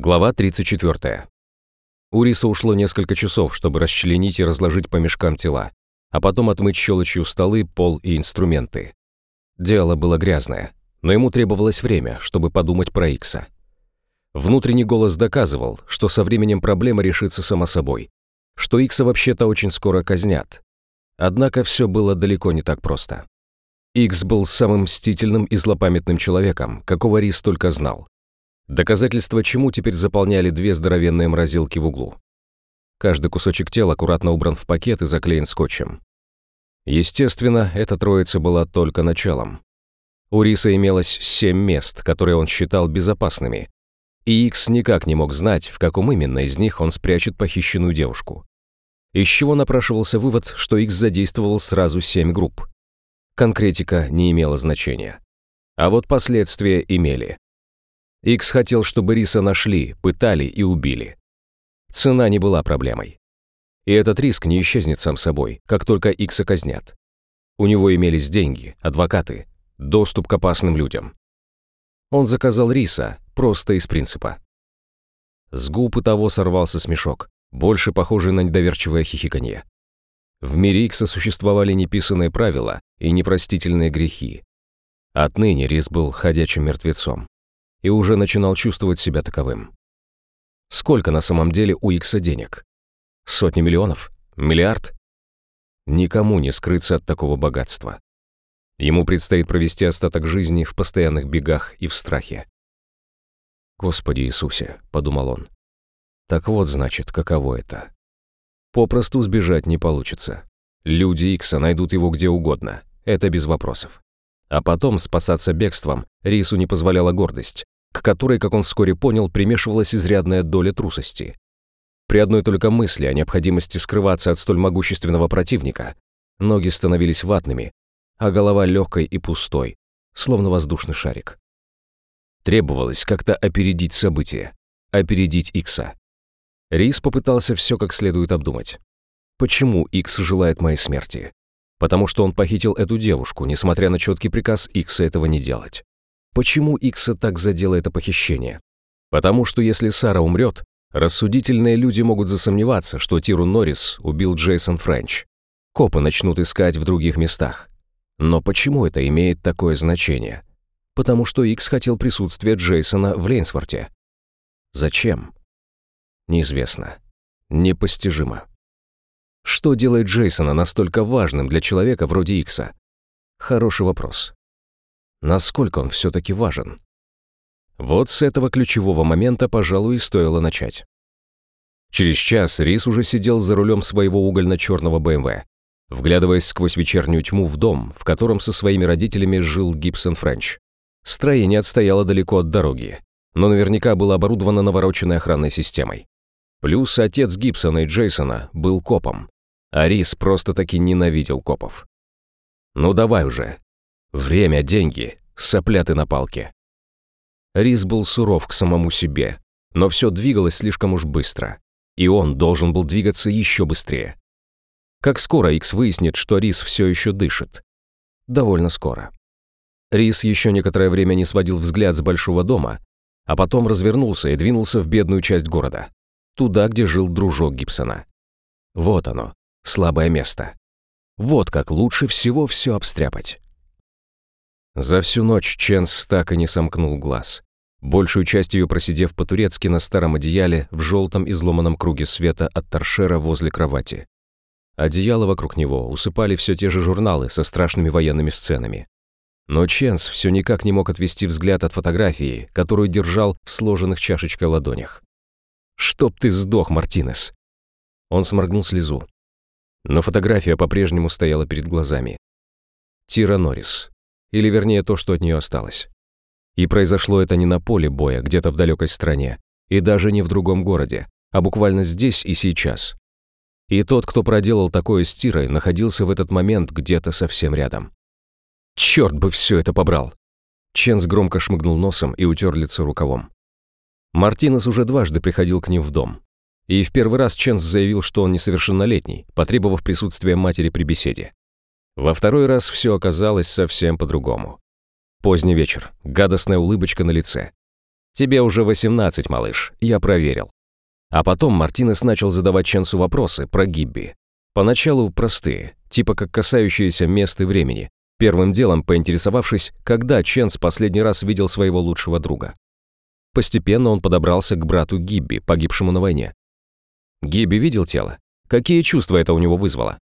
Глава 34. У Риса ушло несколько часов, чтобы расчленить и разложить по мешкам тела, а потом отмыть щелочью столы, пол и инструменты. Дело было грязное, но ему требовалось время, чтобы подумать про Икса. Внутренний голос доказывал, что со временем проблема решится сама собой, что Икса вообще-то очень скоро казнят. Однако все было далеко не так просто. Икс был самым мстительным и злопамятным человеком, какого Рис только знал. Доказательства чему теперь заполняли две здоровенные морозилки в углу. Каждый кусочек тела аккуратно убран в пакет и заклеен скотчем. Естественно, эта троица была только началом. У Риса имелось семь мест, которые он считал безопасными, и Икс никак не мог знать, в каком именно из них он спрячет похищенную девушку. Из чего напрашивался вывод, что Икс задействовал сразу семь групп. Конкретика не имела значения. А вот последствия имели. Икс хотел, чтобы Риса нашли, пытали и убили. Цена не была проблемой. И этот риск не исчезнет сам собой, как только Икса казнят. У него имелись деньги, адвокаты, доступ к опасным людям. Он заказал Риса, просто из принципа. С губ и того сорвался смешок, больше похожий на недоверчивое хихиканье. В мире Икса существовали неписанные правила и непростительные грехи. Отныне Рис был ходячим мертвецом и уже начинал чувствовать себя таковым. Сколько на самом деле у Икса денег? Сотни миллионов? Миллиард? Никому не скрыться от такого богатства. Ему предстоит провести остаток жизни в постоянных бегах и в страхе. «Господи Иисусе», — подумал он. «Так вот, значит, каково это. Попросту сбежать не получится. Люди Икса найдут его где угодно, это без вопросов. А потом спасаться бегством Рису не позволяла гордость, к которой, как он вскоре понял, примешивалась изрядная доля трусости. При одной только мысли о необходимости скрываться от столь могущественного противника, ноги становились ватными, а голова легкой и пустой, словно воздушный шарик. Требовалось как-то опередить события, опередить Икса. Рис попытался все как следует обдумать. Почему Икс желает моей смерти? Потому что он похитил эту девушку, несмотря на четкий приказ Икса этого не делать. Почему Икса так задело это похищение? Потому что если Сара умрет, рассудительные люди могут засомневаться, что Тиру Норрис убил Джейсон Френч. Копы начнут искать в других местах. Но почему это имеет такое значение? Потому что Икс хотел присутствия Джейсона в Лейнсворте. Зачем? Неизвестно. Непостижимо. Что делает Джейсона настолько важным для человека вроде Икса? Хороший вопрос. Насколько он все-таки важен? Вот с этого ключевого момента, пожалуй, и стоило начать. Через час Рис уже сидел за рулем своего угольно-черного БМВ, вглядываясь сквозь вечернюю тьму в дом, в котором со своими родителями жил Гибсон Френч. Строение отстояло далеко от дороги, но наверняка было оборудовано навороченной охранной системой. Плюс отец Гибсона и Джейсона был копом, Арис просто-таки ненавидел копов. «Ну давай уже. Время, деньги, сопляты на палке». Рис был суров к самому себе, но все двигалось слишком уж быстро, и он должен был двигаться еще быстрее. Как скоро Икс выяснит, что Рис все еще дышит? Довольно скоро. Рис еще некоторое время не сводил взгляд с большого дома, а потом развернулся и двинулся в бедную часть города, туда, где жил дружок Гибсона. Вот оно, слабое место. Вот как лучше всего все обстряпать. За всю ночь Ченс так и не сомкнул глаз, большую часть ее просидев по-турецки на старом одеяле в желтом изломанном круге света от торшера возле кровати. Одеяло вокруг него усыпали все те же журналы со страшными военными сценами. Но Ченс все никак не мог отвести взгляд от фотографии, которую держал в сложенных чашечкой ладонях. «Чтоб ты сдох, Мартинес!» Он сморгнул слезу, но фотография по-прежнему стояла перед глазами. Тира Норрис. Или вернее то, что от нее осталось. И произошло это не на поле боя, где-то в далекой стране, и даже не в другом городе, а буквально здесь и сейчас. И тот, кто проделал такое с Тирой, находился в этот момент где-то совсем рядом. Черт бы все это побрал! Ченс громко шмыгнул носом и утер лицо рукавом. Мартинес уже дважды приходил к ним в дом. И в первый раз Ченс заявил, что он несовершеннолетний, потребовав присутствия матери при беседе. Во второй раз все оказалось совсем по-другому. Поздний вечер, гадостная улыбочка на лице. «Тебе уже 18, малыш, я проверил». А потом Мартинес начал задавать Ченсу вопросы про Гибби. Поначалу простые, типа как касающиеся мест и времени, первым делом поинтересовавшись, когда Ченс последний раз видел своего лучшего друга. Постепенно он подобрался к брату Гибби, погибшему на войне. Гибби видел тело? Какие чувства это у него вызвало?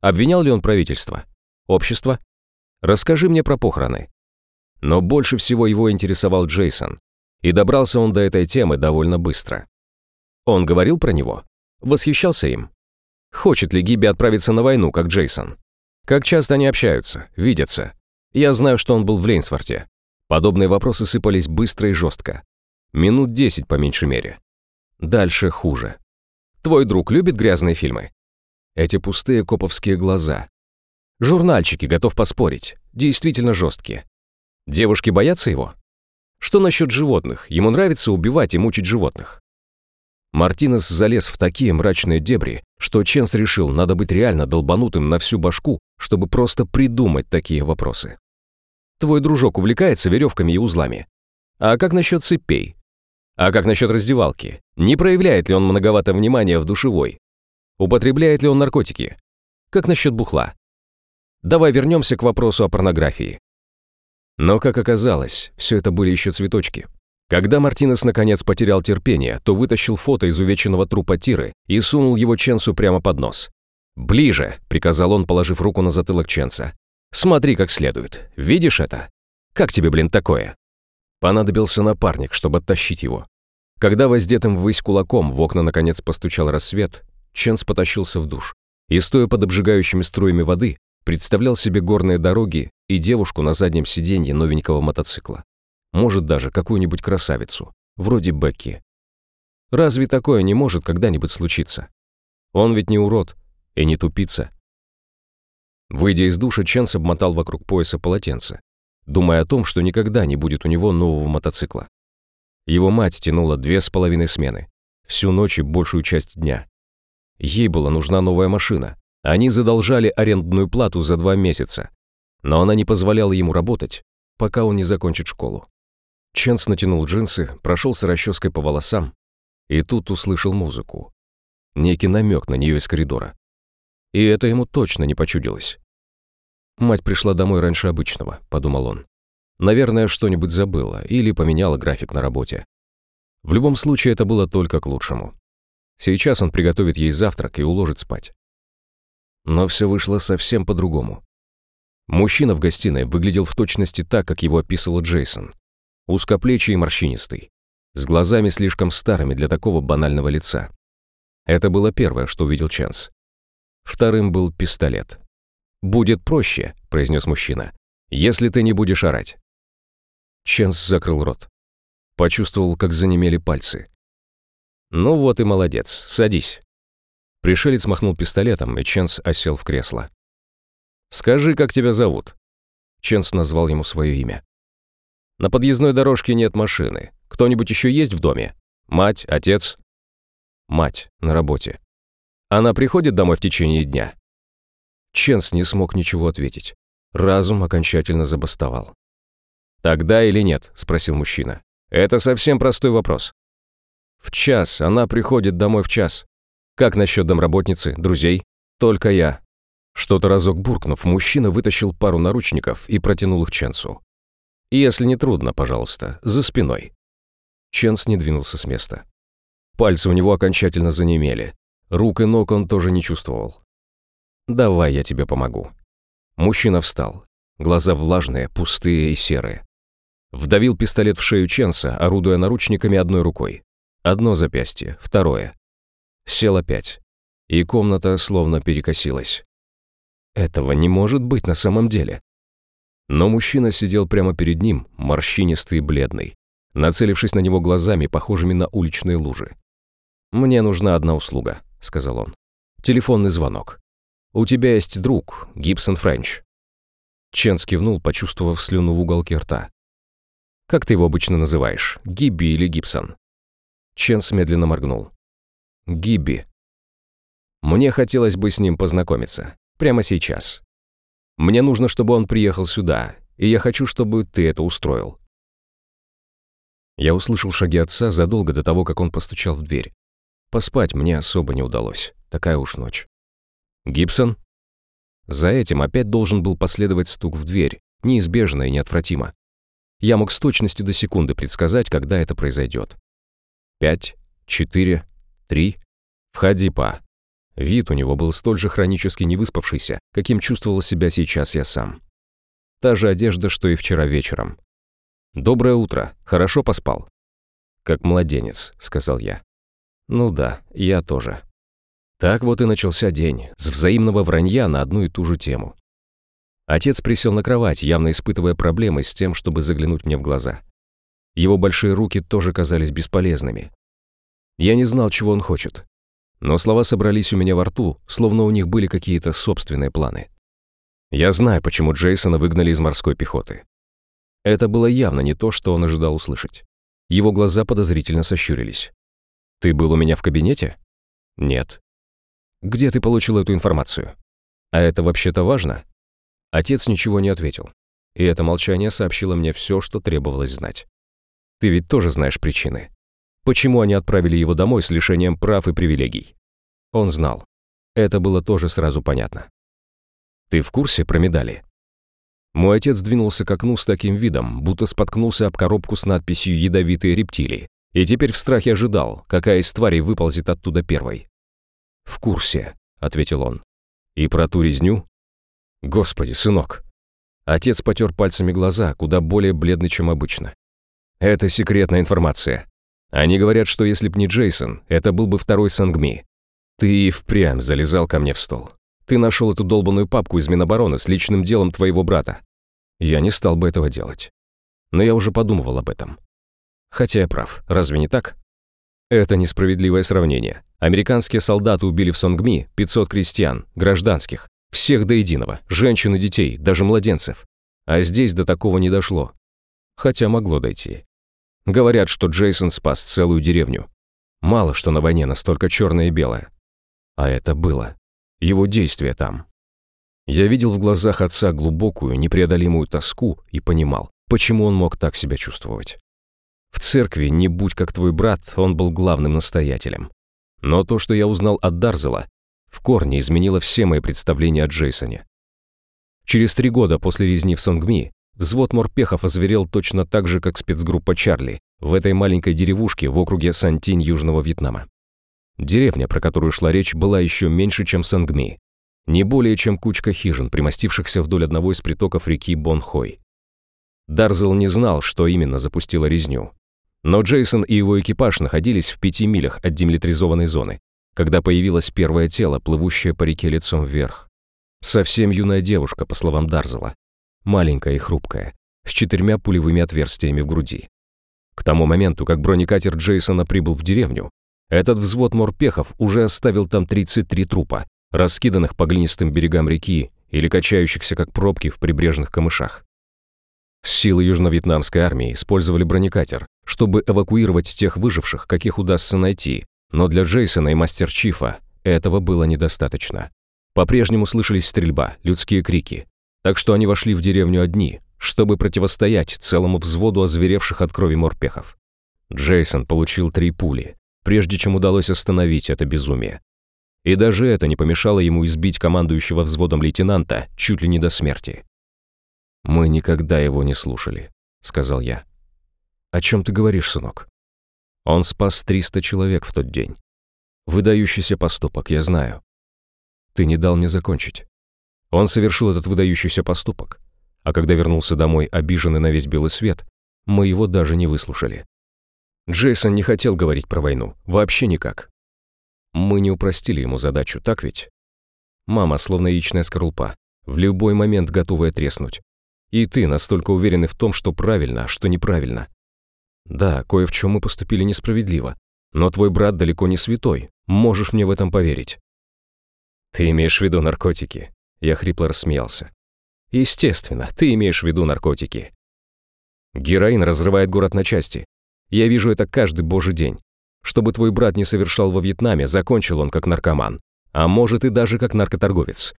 Обвинял ли он правительство? Общество? Расскажи мне про похороны. Но больше всего его интересовал Джейсон, и добрался он до этой темы довольно быстро. Он говорил про него? Восхищался им? Хочет ли Гибби отправиться на войну, как Джейсон? Как часто они общаются, видятся? Я знаю, что он был в Лейнсворте. Подобные вопросы сыпались быстро и жестко. Минут десять по меньшей мере. Дальше хуже. Твой друг любит грязные фильмы? Эти пустые коповские глаза. Журнальчики, готов поспорить, действительно жесткие. Девушки боятся его? Что насчет животных? Ему нравится убивать и мучить животных. Мартинес залез в такие мрачные дебри, что Ченс решил, надо быть реально долбанутым на всю башку, чтобы просто придумать такие вопросы. Твой дружок увлекается веревками и узлами. А как насчет цепей? А как насчет раздевалки? Не проявляет ли он многовато внимания в душевой? Употребляет ли он наркотики? Как насчет бухла? Давай вернемся к вопросу о порнографии. Но, как оказалось, все это были еще цветочки. Когда Мартинес наконец потерял терпение, то вытащил фото изувеченного трупа Тиры и сунул его Ченсу прямо под нос. «Ближе!» — приказал он, положив руку на затылок Ченса. «Смотри как следует. Видишь это? Как тебе, блин, такое?» Понадобился напарник, чтобы оттащить его. Когда воздетым ввысь кулаком в окна наконец постучал рассвет, Ченс потащился в душ и, стоя под обжигающими струями воды, представлял себе горные дороги и девушку на заднем сиденье новенького мотоцикла. Может, даже какую-нибудь красавицу, вроде Бекки. Разве такое не может когда-нибудь случиться? Он ведь не урод и не тупица. Выйдя из душа, Ченс обмотал вокруг пояса полотенце, думая о том, что никогда не будет у него нового мотоцикла. Его мать тянула две с половиной смены, всю ночь и большую часть дня. Ей была нужна новая машина. Они задолжали арендную плату за два месяца, но она не позволяла ему работать, пока он не закончит школу. Ченс натянул джинсы, прошелся расческой по волосам и тут услышал музыку. Некий намек на нее из коридора. И это ему точно не почудилось. «Мать пришла домой раньше обычного», — подумал он. «Наверное, что-нибудь забыла или поменяла график на работе. В любом случае, это было только к лучшему. Сейчас он приготовит ей завтрак и уложит спать». Но все вышло совсем по-другому. Мужчина в гостиной выглядел в точности так, как его описывал Джейсон узкоплечий и морщинистый, с глазами слишком старыми для такого банального лица. Это было первое, что увидел Чанс. Вторым был пистолет. «Будет проще», — произнес мужчина, — «если ты не будешь орать». Ченс закрыл рот. Почувствовал, как занемели пальцы. «Ну вот и молодец, садись». Пришелец махнул пистолетом, и Ченс осел в кресло. «Скажи, как тебя зовут?» Ченс назвал ему свое имя. На подъездной дорожке нет машины. Кто-нибудь еще есть в доме? Мать, отец? Мать, на работе. Она приходит домой в течение дня? Ченс не смог ничего ответить. Разум окончательно забастовал. «Тогда или нет?» – спросил мужчина. «Это совсем простой вопрос». «В час. Она приходит домой в час. Как насчет домработницы, друзей? Только я». Что-то разок буркнув, мужчина вытащил пару наручников и протянул их Ченсу. Если не трудно, пожалуйста, за спиной». Ченс не двинулся с места. Пальцы у него окончательно занемели. Рук и ног он тоже не чувствовал. «Давай я тебе помогу». Мужчина встал. Глаза влажные, пустые и серые. Вдавил пистолет в шею Ченса, орудуя наручниками одной рукой. Одно запястье, второе. Сел опять. И комната словно перекосилась. Этого не может быть на самом деле. Но мужчина сидел прямо перед ним, морщинистый и бледный, нацелившись на него глазами, похожими на уличные лужи. «Мне нужна одна услуга», — сказал он. «Телефонный звонок. У тебя есть друг, Гибсон Френч». Чен скивнул, почувствовав слюну в уголке рта. «Как ты его обычно называешь, Гибби или Гибсон?» Ченс медленно моргнул. «Гибби. Мне хотелось бы с ним познакомиться. Прямо сейчас. Мне нужно, чтобы он приехал сюда, и я хочу, чтобы ты это устроил. Я услышал шаги отца задолго до того, как он постучал в дверь. Поспать мне особо не удалось, такая уж ночь. «Гибсон?» За этим опять должен был последовать стук в дверь, неизбежно и неотвратимо. Я мог с точностью до секунды предсказать, когда это произойдет. Пять, четыре, три. Входи, па. Вид у него был столь же хронически невыспавшийся, каким чувствовал себя сейчас я сам. Та же одежда, что и вчера вечером. «Доброе утро. Хорошо поспал?» «Как младенец», — сказал я. «Ну да, я тоже». Так вот и начался день, с взаимного вранья на одну и ту же тему. Отец присел на кровать, явно испытывая проблемы с тем, чтобы заглянуть мне в глаза. Его большие руки тоже казались бесполезными. Я не знал, чего он хочет. Но слова собрались у меня во рту, словно у них были какие-то собственные планы. Я знаю, почему Джейсона выгнали из морской пехоты. Это было явно не то, что он ожидал услышать. Его глаза подозрительно сощурились. «Ты был у меня в кабинете?» «Нет». «Где ты получил эту информацию?» «А это вообще-то важно?» Отец ничего не ответил. И это молчание сообщило мне все, что требовалось знать. «Ты ведь тоже знаешь причины. Почему они отправили его домой с лишением прав и привилегий?» Он знал. Это было тоже сразу понятно. «Ты в курсе про медали?» Мой отец двинулся к окну с таким видом, будто споткнулся об коробку с надписью «Ядовитые рептилии», и теперь в страхе ожидал, какая из тварей выползет оттуда первой. «В курсе», — ответил он. «И про ту резню?» «Господи, сынок!» Отец потер пальцами глаза, куда более бледный, чем обычно. «Это секретная информация. Они говорят, что если б не Джейсон, это был бы второй Сангми. Ты и впрямь залезал ко мне в стол. Ты нашел эту долбанную папку из Минобороны с личным делом твоего брата. Я не стал бы этого делать. Но я уже подумывал об этом. Хотя я прав, разве не так? Это несправедливое сравнение. Американские солдаты убили в Сонгми 500 крестьян, гражданских, всех до единого, женщин и детей, даже младенцев. А здесь до такого не дошло. Хотя могло дойти. Говорят, что Джейсон спас целую деревню. Мало что на войне настолько черное и белое. А это было. Его действия там. Я видел в глазах отца глубокую, непреодолимую тоску и понимал, почему он мог так себя чувствовать. В церкви, не будь как твой брат, он был главным настоятелем. Но то, что я узнал от Дарзела, в корне изменило все мои представления о Джейсоне. Через три года после резни в Сонгми взвод морпехов озверел точно так же, как спецгруппа Чарли в этой маленькой деревушке в округе Сантинь Южного Вьетнама. Деревня, про которую шла речь, была еще меньше, чем Сангми, не более чем кучка хижин, примостившихся вдоль одного из притоков реки Бонхой. Дарзел не знал, что именно запустило резню. Но Джейсон и его экипаж находились в пяти милях от демилитаризованной зоны, когда появилось первое тело, плывущее по реке лицом вверх. Совсем юная девушка, по словам Дарзела. Маленькая и хрупкая, с четырьмя пулевыми отверстиями в груди. К тому моменту, как бронекатер Джейсона прибыл в деревню, этот взвод морпехов уже оставил там 33 трупа, раскиданных по глинистым берегам реки или качающихся как пробки в прибрежных камышах. Силы южно-вьетнамской армии использовали бронекатер, чтобы эвакуировать тех выживших, каких удастся найти, но для Джейсона и Мастер Чифа этого было недостаточно. По-прежнему слышались стрельба, людские крики, так что они вошли в деревню одни, чтобы противостоять целому взводу озверевших от крови морпехов. Джейсон получил три пули, прежде чем удалось остановить это безумие. И даже это не помешало ему избить командующего взводом лейтенанта чуть ли не до смерти. «Мы никогда его не слушали», — сказал я. «О чем ты говоришь, сынок?» Он спас 300 человек в тот день. Выдающийся поступок, я знаю. Ты не дал мне закончить. Он совершил этот выдающийся поступок, а когда вернулся домой, обиженный на весь белый свет, мы его даже не выслушали. Джейсон не хотел говорить про войну, вообще никак. Мы не упростили ему задачу, так ведь? Мама, словно яичная скорлупа, в любой момент готовая треснуть. И ты настолько уверены в том, что правильно, а что неправильно. Да, кое в чем мы поступили несправедливо, но твой брат далеко не святой, можешь мне в этом поверить. Ты имеешь в виду наркотики? Я хрипло рассмеялся. Естественно, ты имеешь в виду наркотики. Героин разрывает город на части, я вижу это каждый божий день. Чтобы твой брат не совершал во Вьетнаме, закончил он как наркоман. А может и даже как наркоторговец.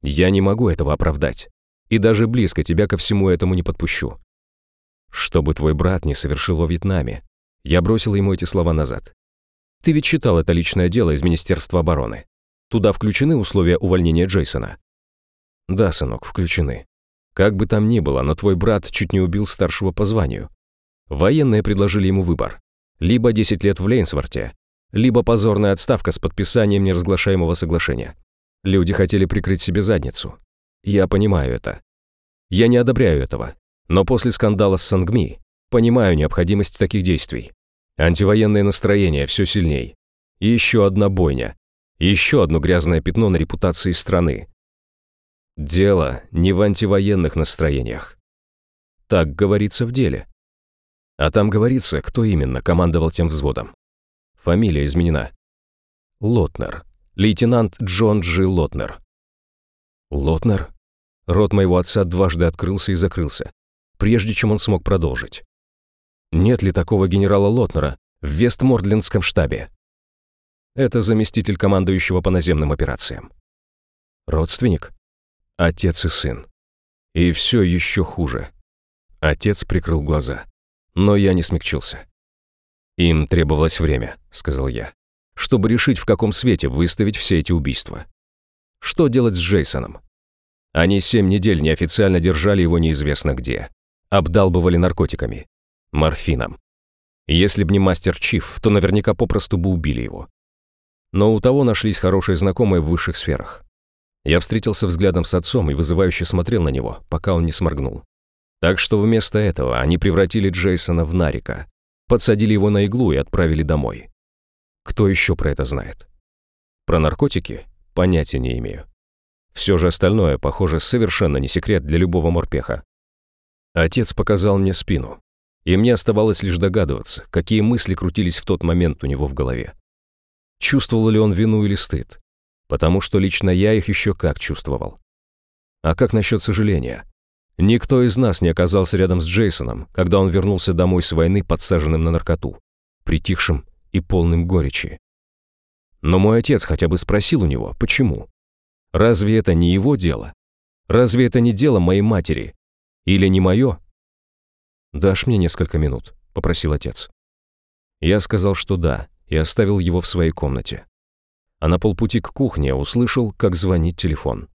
Я не могу этого оправдать. И даже близко тебя ко всему этому не подпущу. Чтобы твой брат не совершил во Вьетнаме. Я бросил ему эти слова назад. Ты ведь читал это личное дело из Министерства обороны. Туда включены условия увольнения Джейсона? Да, сынок, включены. Как бы там ни было, но твой брат чуть не убил старшего по званию. Военные предложили ему выбор. Либо 10 лет в Лейнсворте, либо позорная отставка с подписанием неразглашаемого соглашения. Люди хотели прикрыть себе задницу. Я понимаю это. Я не одобряю этого. Но после скандала с Сангми понимаю необходимость таких действий. Антивоенное настроение все сильней. И еще одна бойня. еще одно грязное пятно на репутации страны. Дело не в антивоенных настроениях. Так говорится в деле. А там говорится, кто именно командовал тем взводом. Фамилия изменена. Лотнер. Лейтенант Джон Джи Лотнер. Лотнер? Рот моего отца дважды открылся и закрылся, прежде чем он смог продолжить. Нет ли такого генерала Лотнера в Вестмордлендском штабе? Это заместитель командующего по наземным операциям. Родственник? Отец и сын. И все еще хуже. Отец прикрыл глаза. Но я не смягчился. «Им требовалось время», — сказал я, «чтобы решить, в каком свете выставить все эти убийства. Что делать с Джейсоном? Они семь недель неофициально держали его неизвестно где. Обдалбывали наркотиками. Морфином. Если б не мастер Чиф, то наверняка попросту бы убили его. Но у того нашлись хорошие знакомые в высших сферах. Я встретился взглядом с отцом и вызывающе смотрел на него, пока он не сморгнул. Так что вместо этого они превратили Джейсона в Нарика, подсадили его на иглу и отправили домой. Кто еще про это знает? Про наркотики? Понятия не имею. Все же остальное, похоже, совершенно не секрет для любого морпеха. Отец показал мне спину, и мне оставалось лишь догадываться, какие мысли крутились в тот момент у него в голове. Чувствовал ли он вину или стыд? потому что лично я их еще как чувствовал. А как насчет сожаления? Никто из нас не оказался рядом с Джейсоном, когда он вернулся домой с войны, подсаженным на наркоту, притихшим и полным горечи. Но мой отец хотя бы спросил у него, почему. Разве это не его дело? Разве это не дело моей матери? Или не мое? «Дашь мне несколько минут?» — попросил отец. Я сказал, что да, и оставил его в своей комнате а на полпути к кухне услышал, как звонит телефон.